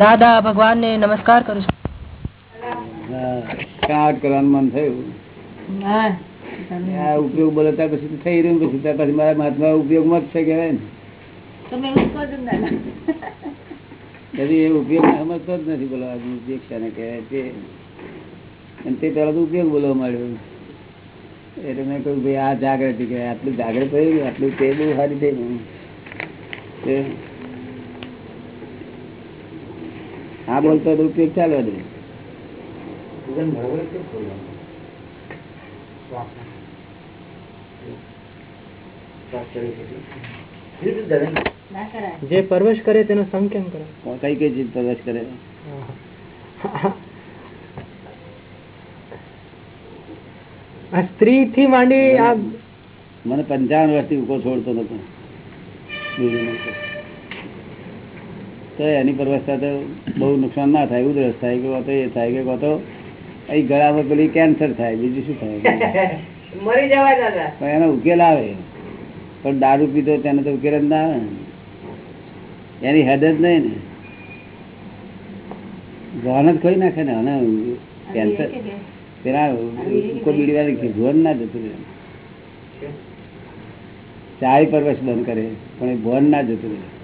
દાદા ભગવાન ને નમસ્કાર કરું છું. મન થયું. આ ઉપયોગ બોલે પછી થઈ રહ્યું પછી પછી મારા હાથમાં ઉપયોગમાં જ છે કહેવાય ને. કદી એ ઉપયોગ સમજતો જ નથી બોલો દીક્ષાને કહેવાય તે. અને તે પેલા તો ઉપયોગ બોલવા માંડ્યો. એટલે મેં કહ્યું ભાઈ આ જાગૃતિ કહેવાય. આટલું જાગૃત થયું ગયું આટલું તે બહુ સારી થઈ ગયું. આ બોલતો તો ઉપયોગ ચાલવા દે જે પરવશ કરે તેનો સંગ કેમ કરે? કઈ કઈ ચીજ પ્રવેશ કરે? આ સ્ત્રી થી માંડી આ મને પંચાવન વર્ષથી ઉકો છોડતો નતો. તો એની પરવસ્થા તો બહુ નુકસાન ના થાય ઉધરસ થાય કે તો એ થાય કે તો અહીં ગળામાં પેલી કેન્સર થાય બીજું શું થાય? મરી જવાય દાદા. પણ એનો ઉકેલ આવે. પણ દારૂ પીધો તેને તો ઉકેલ જ ના આવે ને. એની હદ જ નહીં ને. ગહન જ ખોઈ નાખે ને અને કેન્સર પેલા કોઈ બીડી વાળી ભોન ના જતું રહે. ચાય પરવશ બંધ કરે પણ એ ભોન ના જતું રહે.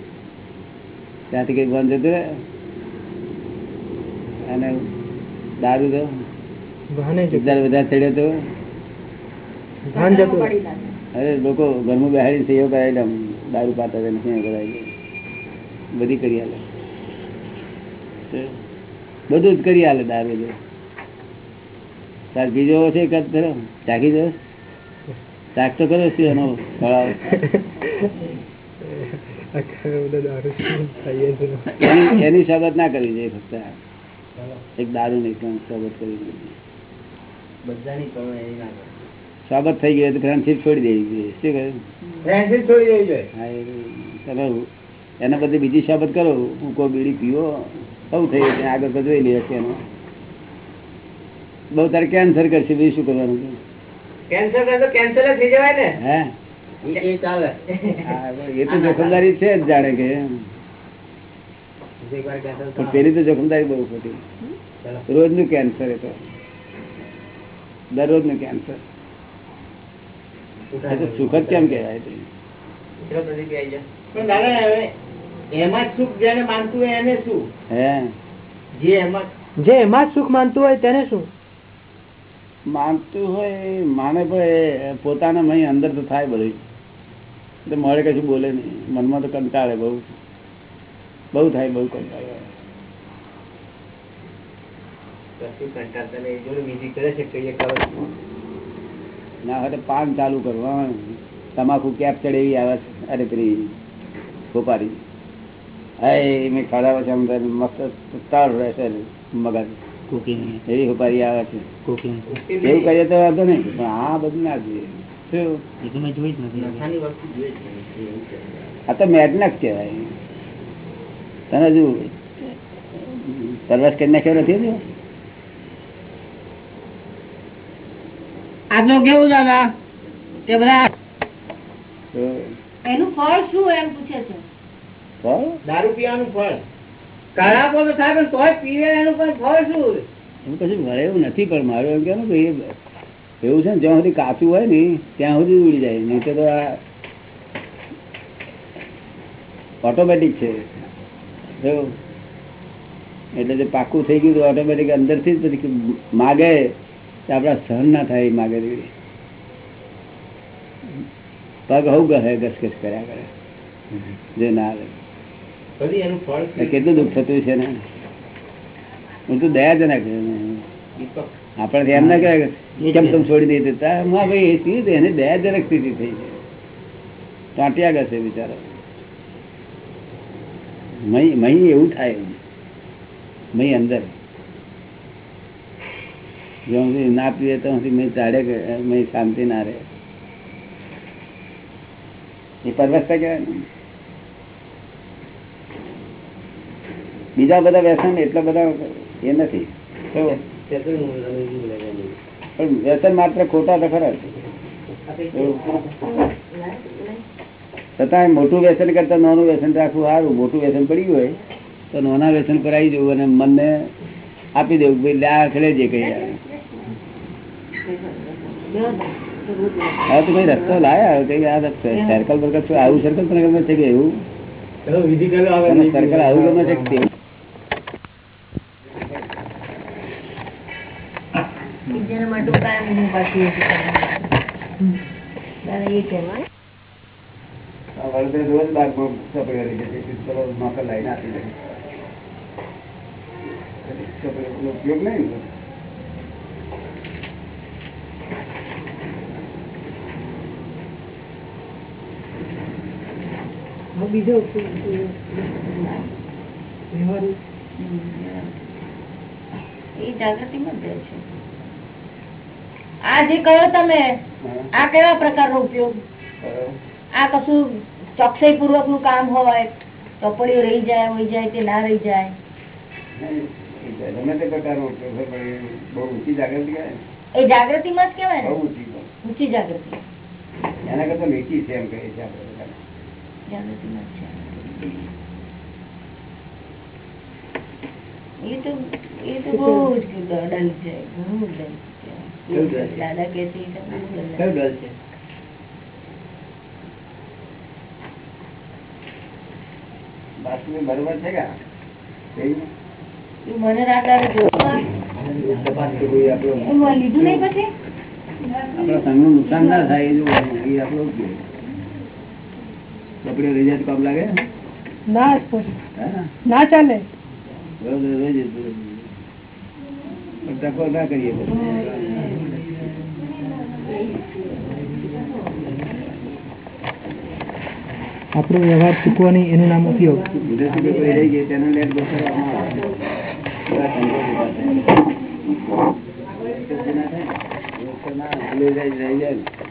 ત્યાંથી કઈ બંધ જતું રહે. અને દારૂ તો વધારે ચડ્યો તો. અરે લોકો ઘરમાં બેહાડી સહયોગ કરાવી દારૂ પાતા હતા કરાવી બધી કરી આલે. બધું જ કરી આલે દારૂ જો તાર બીજો છે કદ ખરો ચાખી દો. ચાક તો કરો છે એનો ખળાવ આખા બધા દારૂ ખાઈએ છે. એની સાબત શબત ના કરવી જોઈએ ફક્ત એક દારૂ નહીં શબત કરવી જોઈએ. ના થઈ ગયો તો ફ્રેન્ડશીપ છોડી દેવી જોઈએ. શું કહ્યું? છોડી દેવી જોઈએ. હા, તમે એના બદલે બીજી શબત કરો. ઉકો બીડી પીવો બહુ થઈ ગયું ત્યાં આગળ તો જોઈ લે છે એનો બહુ તારે કેન્સર કરશે. બીજું શું કરવાનું કેન્સર તો કેન્સર જ થઈ જવાય ને. હે? ચાલે. એ તો જોખમદારી છે જ જાણે કે પણ પેલી તો જોખમદારી બહુ ખોટી. રોજનું કેન્સર એ તો. દરરોજનું કેન્સર સુખદ સુખ જ કેમ કેવાય પણ દાદા હવે એમાં સુખ જેને માનતું હોય એને શું? હે? જે એમાં જે એમાં જ સુખ માનતું હોય તેને શું? માનતું હોય માને પણ પોતાના અંદર તો થાય બધું એટલે મળે કશું બોલે નહીં. મનમાં તો કંટાળે બહુ. બહુ થાય બહુ કંટાળે. ના હવે પાન ચાલુ કરવા. તમાકુ કેપ ચડેવી આવે છે અરે પેલી સોપારી હા મેં ખાધા પછી મસ્ત તાળ રહેશે મગજ. એવી સોપારી આવે છે. એવું કરીએ તો વાંધો નહીં પણ આ બધું ના જોઈએ. આ તો મેડનક કહેવાય. તને હજુ સર્વસ કરી નાખ્યો નથી હજુ? આજનું કેવું દાદા? કે બધા એનું ફળ શું એમ પૂછે છે? ફળ? દારૂ પીવાનું ફળ. નથી, પણ મારું એમ કેવું કે એવું છે ને, જ્યાં સુધી કાચું હોય ને, ત્યાં સુધી ઉડી જાય. નહીં તો આ ઓટોમેટિક છે. એટલે જે પાકું થઈ ગયું ઓટોમેટિક અંદરથી જ પછી માગે આપણા સહન ના થાય માગે. પગ હવું ગહે ઘસઘસ કર્યા કરે. જે ના આવે બધી એનું ફળ એટલે કેટલું દુઃખ થતું છે ને? હું તો છે. દીપક. આપણે એમ ના કહેવાય કેમ તમે છોડી દઈ દેતા માં ભાઈ એ સ્થિતિ એને દયાજનક સ્થિતિ થઈ છે ટાંટિયા ગશે બિચારો. મહી એવું થાય. મહી અંદર. જો ના પીએ તો મેં ચાડે મહી શાંતિ ના રહે. એ પરવસ્તા કહેવાય ને. બીજા બધા વ્યસન એટલા બધા એ નથી. પણ વ્યસન માત્ર ખોટા તો ખરા છતાં મોટું વ્યસન કરતા નાનું વ્યસન રાખવું સારું. મોટું વ્યસન પડ્યું હોય તો નાના વ્યસન પર આવી જવું અને મનને આપી દેવું. ભાઈ લે આ જે કઈ હા તો કઈ રસ્તો લાયા? કઈ આ સર્કલ બર્કલ આવું સર્કલ તને ગમે છે કે એવું? સર્કલ આવું ગમે છે કે હું એ કરવાનું. તારે એ કહેવાનું. આ વડોદરા રોજ બાગમાં ચોપડીઓ લઈ જતી ચલો નોકર લાવીને આપી દે ઉપયોગ નહીં ને. બીજો એ જાગૃતિમાં જ જાય છે આ જે કહો તમે આ કેવા પ્રકારનો ઉપયોગ? આ કશું ચોકસાઈ પૂર્વકનું કામ હોય ચોપડીઓ રહી જાય હોય જાય કે ના રહી જાય? ગમે તે પ્રકારનો ઉપયોગ હોય પણ એ બહુ ઊંચી જાગૃતિ કહેવાય ને. જાગૃતિમાં જ કેવાય બહુ ઊંચી ઊંચી જાગૃતિ. એના કરતા નીચી છે એમ કહીએ છીએ આપણે બધા. જાગૃતિમાં છે. એ તો એ તો બહુ જ ડલ છે ઘણું છે ડલ છે? દાદા કે છે. કયું છે? બરોબર છે કે? મને રાતા લીધું નહીં પછી? નુકસાન ના થાય એ આપણું આપણો લઈ જાય તો કામ લાગે? ના? ના ચાલે. ટકો ના કરીએ પછી. આપણો વ્યવહાર ચૂકવાની એનું નામ ઉપયોગ રહી ગઈ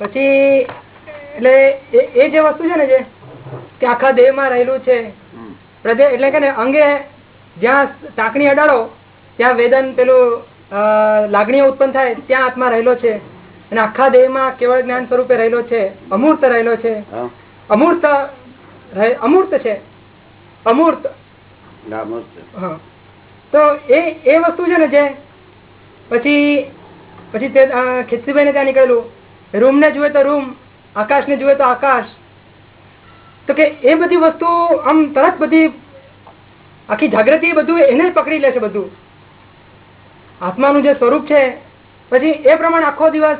પછી એટલે એ જે વસ્તુ છે ને જે કે આખા દેહમાં રહેલું છે હૃદય એટલે કે અંગે જ્યાં ટાંકણી અડાડો ત્યાં વેદન પેલું લાગણીઓ ઉત્પન્ન થાય ત્યાં આત્મા રહેલો છે. અને આખા દેહમાં કેવળ જ્ઞાન સ્વરૂપે રહેલો છે અમૂર્ત રહેલો છે. અમૂર્ત અમૂર્ત છે. અમૂર્ત. અમૂર્ત તો એ એ વસ્તુ છે ને જે, પછી પછી તે ખેતીભાઈ ને ત્યાં નીકળેલું. રૂમ ને જુએ તો રૂમ આકાશ ને જુએ તો આકાશ. તો કે એ બધી વસ્તુ આમ તરત બધી આખી જાગૃતિ બધું એને જ પકડી લેશે બધું. આત્માનું જે સ્વરૂપ છે, પછી એ પ્રમાણે આખો દિવસ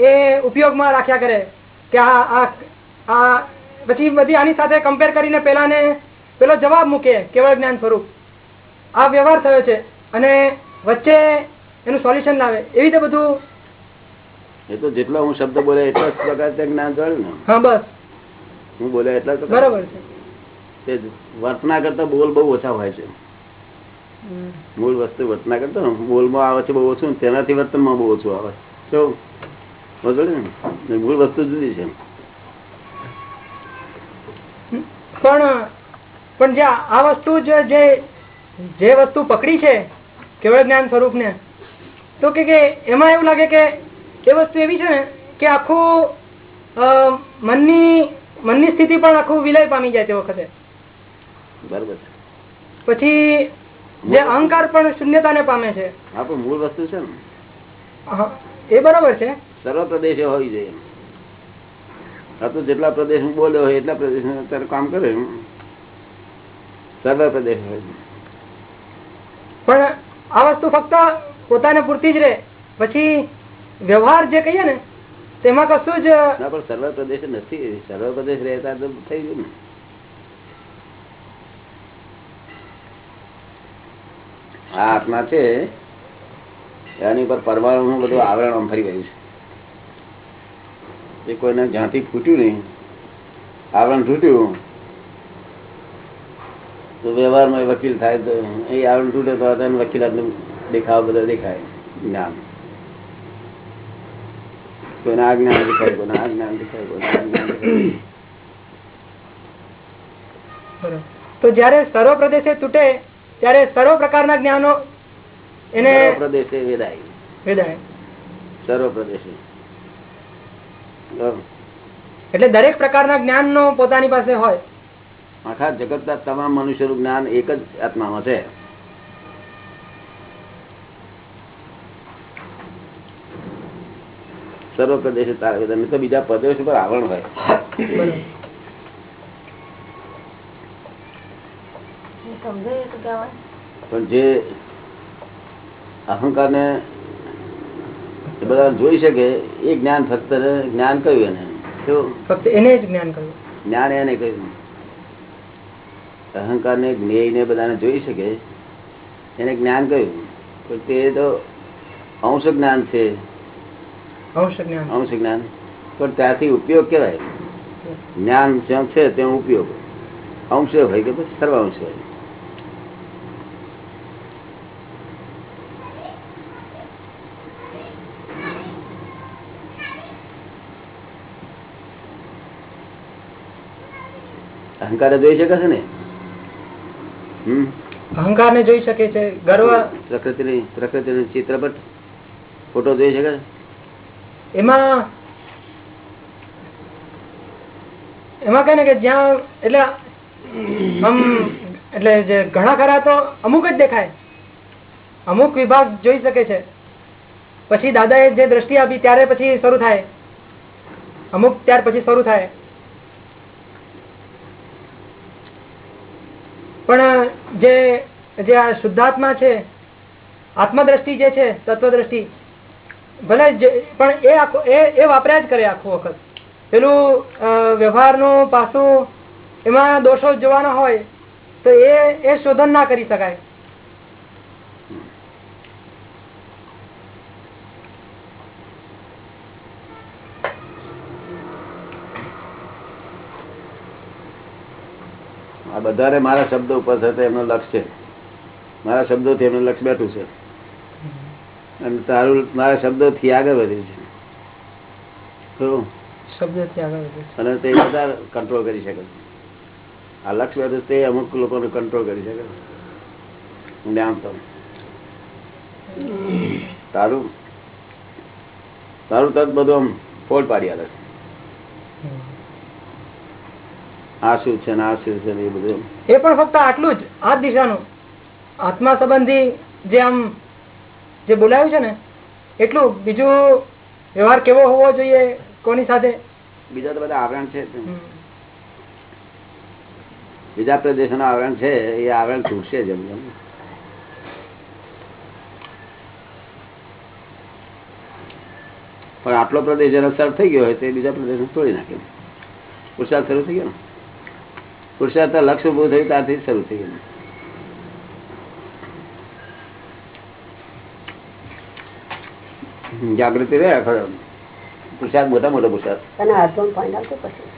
એ ઉપયોગમાં રાખ્યા કરે કે આ- આ પછી બધી આની સાથે કમ્પેર કરીને પેલાને, પેલો જવાબ મૂકે, કેવળ જ્ઞાન સ્વરૂપ. આ વ્યવહાર થયો છે અને વચ્ચે એનું સોલ્યુશન લાવે. એવી રીતે બધું એ તો જેટલા હું શબ્દ બોલે એટલા જ પ્રકાર તે જ્ઞાન જોયું ને. હા બસ. હું બોલે એટલા પ્રકાર. છે. તે વર્તના કરતા બોલ બહુ ઓછા હોય છે. મૂળ વસ્તુ વર્તના કરતા ને બોલમાં આવે છે બહુ ઓછું તેનાથી વર્તનમાં બહુ ઓછું આવે. બરોબર ને? ને મૂળ વસ્તુ જુદી છે. પણ પણ જે આ વસ્તુ જ જે વસ્તુ પકડી છે કેવળ જ્ઞાન સ્વરૂપ ને તો કે એમાં એવું લાગે કે એ વસ્તુ એવી છે ને કે આખું મનની મનની સ્થિતિ પણ આખું વિલય પામી જાય તે વખતે. બરોબર પછી જે અહંકાર પણ શૂન્યતાને પામે છે. હા પણ મૂળ વસ્તુ છે ને. એ બરોબર છે. સર્વ પ્રદેશે હોવી જોઈએ આ તો જેટલા પ્રદેશ બોલ્યો હોય એટલા પ્રદેશ કામ કરે સર્વ પ્રદેશ હોય પણ આ વસ્તુ ફક્ત પોતાને પૂરતી જ રહે. પછી વ્યવહાર જે કહીએ ને, તેમાં કશું જ પણ સર્વ પ્રદેશ નથી. સર્વ પ્રદેશ રહેતા તો થઈ ગયું ને. આ આત્મા છે, એની પર પરમાણુ નું બધું આવરણ આમ ફરી ગયું છે. એ કોઈને જ્યાંથી ફૂટ્યું નહીં, આવરણ તૂટ્યું તો વ્યવહારમાં વકીલ થાય તો એ આવરણ તૂટે તો તેને વકીલાતનું દેખાવ બધો દેખાય. જ્ઞાન. કોઈને આ જ્ઞાન દેખાય કોને આ જ્ઞાન દેખાય કોને આ જ્ઞાન દેખાય. તો જયારે સર્વ પ્રદેશે તૂટે ત્યારે સર્વ પ્રકારના જ્ઞાનો એને પ્રદેશે વેદાય. વેદાય. સર્વ પ્રદેશે. એટલે દરેક પ્રકારના જ્ઞાન નો પોતાની પાસે હોય. આખા જગતના તમામ મનુષ્યનું જ્ઞાન એક જ આત્મામાં છે. સર્વ પ્રદેશ તારા તો બીજા પ્રદેશ ઉપર આવરણ હોય. પણ જે અહંકાર ને બધા જોઈ શકે એ જ્ઞાન ફક્ત જ્ઞાન કયું એને. ફક્ત એને જ જ્ઞાન કરવું જ્ઞાન એને કહ્યું. અહંકાર ને જ્ઞેય ને બધાને જોઈ શકે. એને જ્ઞાન કહ્યું. પણ તે તો અંશ જ્ઞાન છે. અંશ જ્ઞાન. અંશ જ્ઞાન. પણ ત્યાંથી ઉપયોગ કેવાય? જ્ઞાન જ્યાં છે ત્યાં ઉપયોગ અંશ હોય કે પછી સર્વાંશ હોય. અહંકાર જોઈ શકે છે ને? અહંકાર ને જોઈ શકે છે ગર્વ. પ્રકૃતિની પ્રકૃતિનું ચિત્રપટ ફોટો જોઈ શકે એમાં એમાં કઈ ને કે જ્યાં એટલે આમ એટલે જે ઘણા ખરા તો અમુક જ દેખાય. અમુક વિભાગ જોઈ શકે છે. પછી દાદાએ જે દ્રષ્ટિ આપી ત્યારે પછી શરૂ થાય. અમુક ત્યાર પછી શરૂ થાય. પણ જે જે આ શુદ્ધાત્મા છે, આત્મદ્રષ્ટિ જે છે, તત્વદ્રષ્ટિ, ભલે પણ એ આખો, એ એ વાપર્યા જ કરે આખો વખત. પેલું વ્યવહારનું પાસું એમાં દોષો જોવાના હોય, તો એ એ શોધન ના કરી શકાય. આ બધાને મારા શબ્દ ઉપર થતા એમનો લક્ષ છે. મારા શબ્દોથી એમનું લક્ષ બેઠું છે. અને તારું મારા શબ્દોથી આગળ વધ્યું છે. છે. અને તે બધા કંટ્રોલ કરી શકે આ લક્ષ બેઠું તે અમુક લોકોને કંટ્રોલ કરી શકે જ્ઞાન તો તારું તારું તત બધું આમ ફોડ પાડી આલે આ શું છે આ શું છે એ બધું એ પણ ફક્ત આટલું જ આ દિશાનું. આત્મા સંબંધી જે આમ જે બોલાયું છે ને એટલું બીજું વ્યવહાર કેવો હોવો જોઈએ કોની સાથે? બીજા તો બધા આવરણ છે બીજા બીજા નું આવરણ છે એ આવરણ તૂટશે જેમ જેમ પણ આટલો પ્રદેશ જેનો સર થઈ ગયો હોય તે બીજા પ્રદેશ તોડી નાખે. પુરસાદ શરૂ થઈ ગયો ને? પુરુષાર્થ લક્ષ ઉભું થયું ત્યારથી શરૂ થઈ ગયું. જાગૃતિ રહે ખરો પુરુષાર્થ મોટા મોટો પુરસાદ પોઈન્ટ આવતો પછી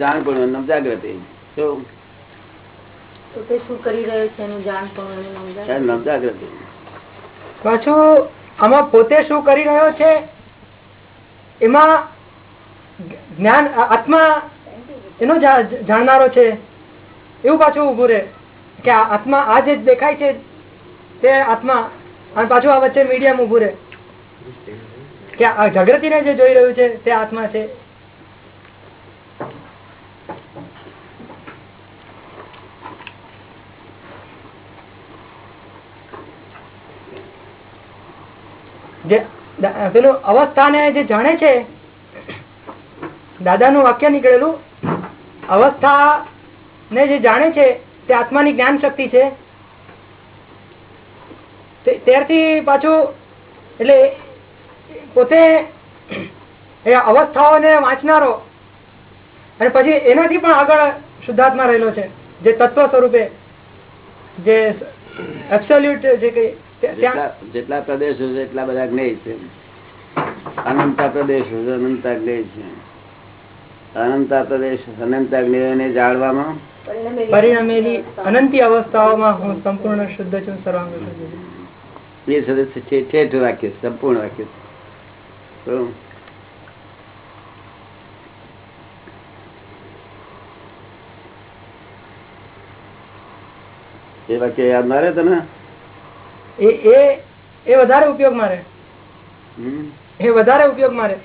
જાણ પણ એને એનું જાગૃતિ. પાછું આમાં પોતે શું કરી રહ્યો છે? એમાં જ્ઞાન, આત્મા એનો જાણનારો છે. એવું પાછું ઉભું રહે કે આત્મા આ જે દેખાય છે તે આત્મા અને પાછું આ વચ્ચે મીડિયમ ઉભું રહે. કે આ જાગૃતિને જે જોઈ રહ્યું છે તે આત્મા છે જે દા- પેલું અવસ્થાને જે જાણે છે, દાદાનું વાક્ય નીકળેલું અવસ્થા જે જાણે છે, તે આત્માની જ્ઞાન શક્તિ છે ત્યારથી પાછું, એટલે પોતે એ અવસ્થાઓને વાંચનારો, અને પછી એનાથી પણ આગળ શુદ્ધાત્મા રહેલો છે, જે તત્વ સ્વરૂપે, જે એબ્સોલ્યુટ જે કઈ જેટલા જેટલા પ્રદેશો છે, એટલા બધા જ્ઞેય છે. અનંતા પ્રદેશ છે. અનંતા છે અનંતા પ્રદેશ અનંતા જ્ઞેયને જાણવામાં? પરિણમેલી અનંતી અવસ્થાઓમાં હું સંપૂર્ણ શુદ્ધ છું સર્વાંગ એ સદસ્ય છે ઠેઠ વાક્ય સંપૂર્ણ વાક્ય છે. એ વાક્ય યાદ ના રહે તને? એ એ એ વધારે ઉપયોગ મારે હમ? એ વધારે ઉપયોગ મારે.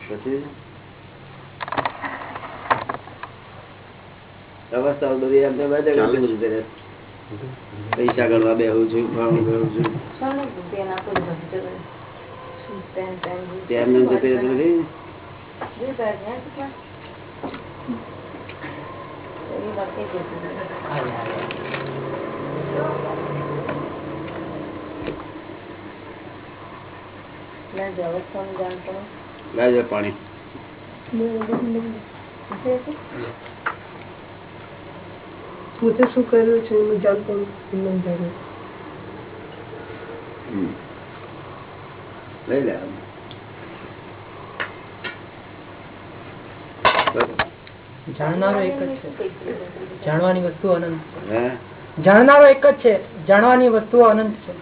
પછી? અવસ્થાઓ બધી એમ બધે કરે. પૈસા ગણવા બેહું છું ફલાણું ગણું છું? તેમને જતી રહેતી નથી? જે કરે છે, હા, એ વાત એ કહેતી હતી. ના, જે અવસ્થાનું જાણ પણ શું કર્યું છે એનું જાણતો. લઈ લે જાણનારો એક જ છે. જાણવાની વસ્તુ અનંત છે. જાણનારો એક જ છે. જાણવાની વસ્તુ અનંત છે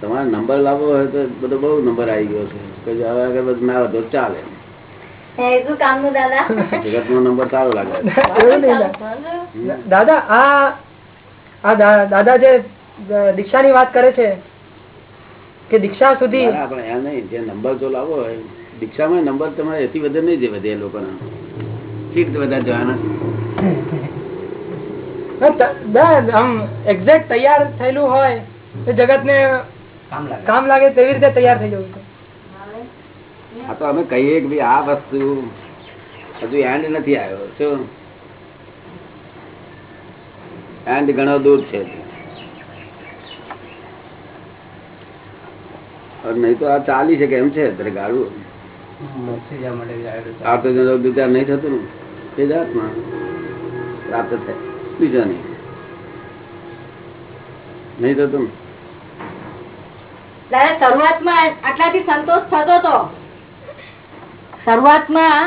તમારે નંબર લાવવો હોય તો બધો બહુ નંબર આવી ગયો છે. કે જો હવે આગળ બધું ના વધો ચાલે. એ શું કામનું દાદા? નંબર સારો લાગે. એવું નહીં દા- દાદા આ આ દાદા જે દીક્ષાની વાત કરે છે કે દીક્ષા સુધી ના, આપણે એમ નહીં. જે નંબર જો લાવવો હોય દીક્ષામાં નંબર તમારે એથી વધે નહીં જે વધે એ લોકોના. ઠીક વધારે જવાના. આમ એક્ઝેક્ટ તૈયાર થયેલું હોય તો જગત ને કામ લાગે. તેવી રીતે તૈયાર થઈ જવું છે. આ તો અમે કહીએ કે ભાઈ આ વસ્તુ હજુ એન્ડ નથી આવ્યો શું? એન્ડ ઘણો દૂર છે और નહીં તો આ ચાલી શકે એમ છે અત્યારે ગાળું. આ તો જો બીજા નહીં થતું ને તે જાતમાં પ્રાપ્ત થાય. બીજા નહીં નહીં થતું? ને દાદા શરૂઆતમાં આટલાથી સંતોષ થતો હતો શરૂઆતમાં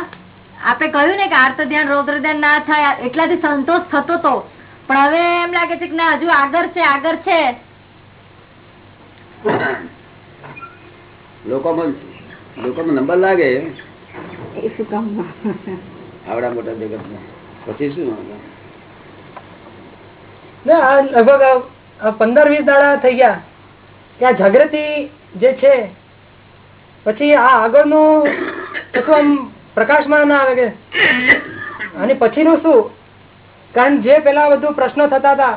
આપણે કહ્યું ને કે આર્ત ધ્યાન રૌદ્ર ધ્યાન ના થાય એટલાથી સંતોષ થતો હતો પણ હવે એમ લાગે છે કે ના હજુ આગળ છે આગળ છે. લોકોમાં લોકોમાં નંબર લાગે. આવડા મોટા પછી શું પંદર વીસ દાડા થઈ ગયા. કે આ જાગૃતિ જે છે પછી આ આગળનું આમ પ્રકાશમાં ના આવે કે? અને પછીનું શું? કારણ જે પેલા બધું પ્રશ્નો થતા હતા.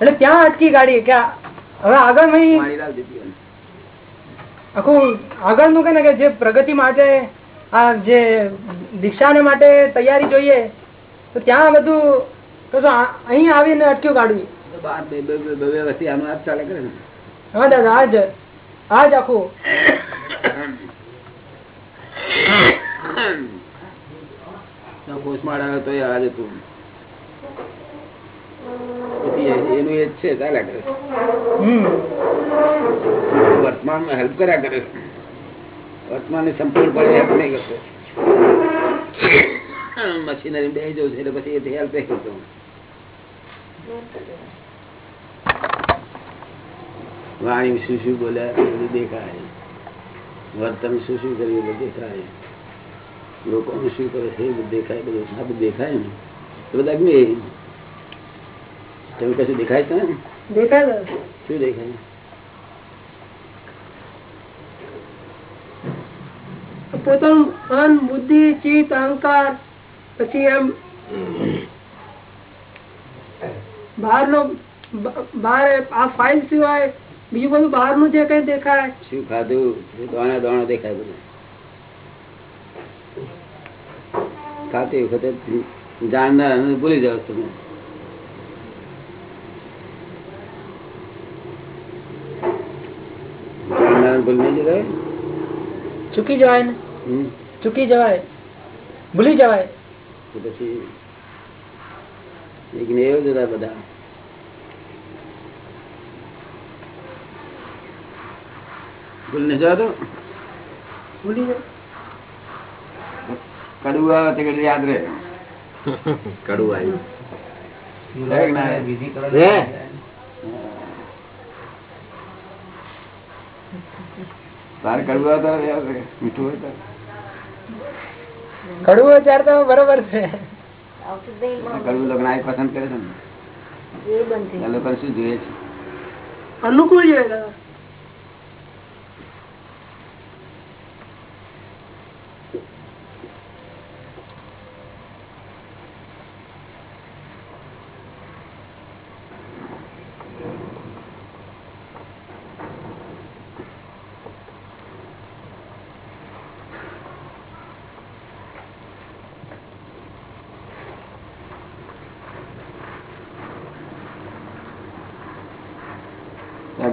એટલે ત્યાં અટકી ગાડી કે હવે આગળ આખું આગળનું કે ને કે જે પ્રગતિ માટે આ જે દીક્ષાને માટે તૈયારી જોઈએ તો ત્યાં બધું અહીં આવીને અટક્યું કાઢવી? હા દાદા આજ આજ આખું. આવે એનું એ છે ચાલ્યા કરે. હમ. વર્તમાનમાં હેલ્પ કર્યા કરે. વર્તમાન સંપૂર્ણપણે હેલ્પ નહીં કરતો મશીનરી બે જવું છે એટલે પછી એ હેલ્પ કરતો વાણી શું શું બોલ્યા બધું દેખાય. વર્તન શું શું કર્યું બધું દેખાય. લોકોનું શું કરે છે એ બધું દેખાય બધું આ બધું દેખાય ને. એ બધા અગ્નિ તમે કશું દેખાય છે ને? દેખાય શું દેખાય? પોતાનું મન બુદ્ધિ ચિત્ત અહંકાર પછી એમ બહારનો બહાર આ ફાઇલ સિવાય બીજું બધું બહારનું જે કઈ દેખાય. શું ખાધું? દોણા દોણા દેખાય બધું ખાતી વખતે જાણનાર ભૂલી જાવ તમે. ભૂલી નહીં જતા ચૂકી જવાય ને? ચૂકી જવાય ભૂલી જવાય. પછી એક ને એવું જ બધા. ભૂલી જવા ભૂલી જાય કડવું આવે તે ઘડી યાદ રહે. કડવું આવ્યું? તારે કડવું આવે તારે યાદ રહે. મીઠું હોય તારે કડવું હોય તો બરોબર છે. કડવું લગ્ન નાય પસંદ કરે છે ને. એ બંધ શું જોઈએ છે? અનુકૂળ જોઈએ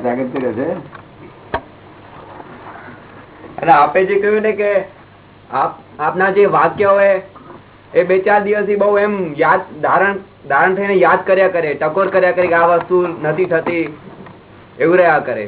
જાગૃતિ રહેશે અને આપે જે કહ્યું ને કે આપ, આપના જે વાક્ય હોય એ બે ચાર દિવસથી બહુ એમ યાદ, ધારણ ધારણ થઈને યાદ કર્યા કરે, ટકોર કર્યા કરે કે આ વસ્તુ નથી થતી, એવું રહ્યા કરે.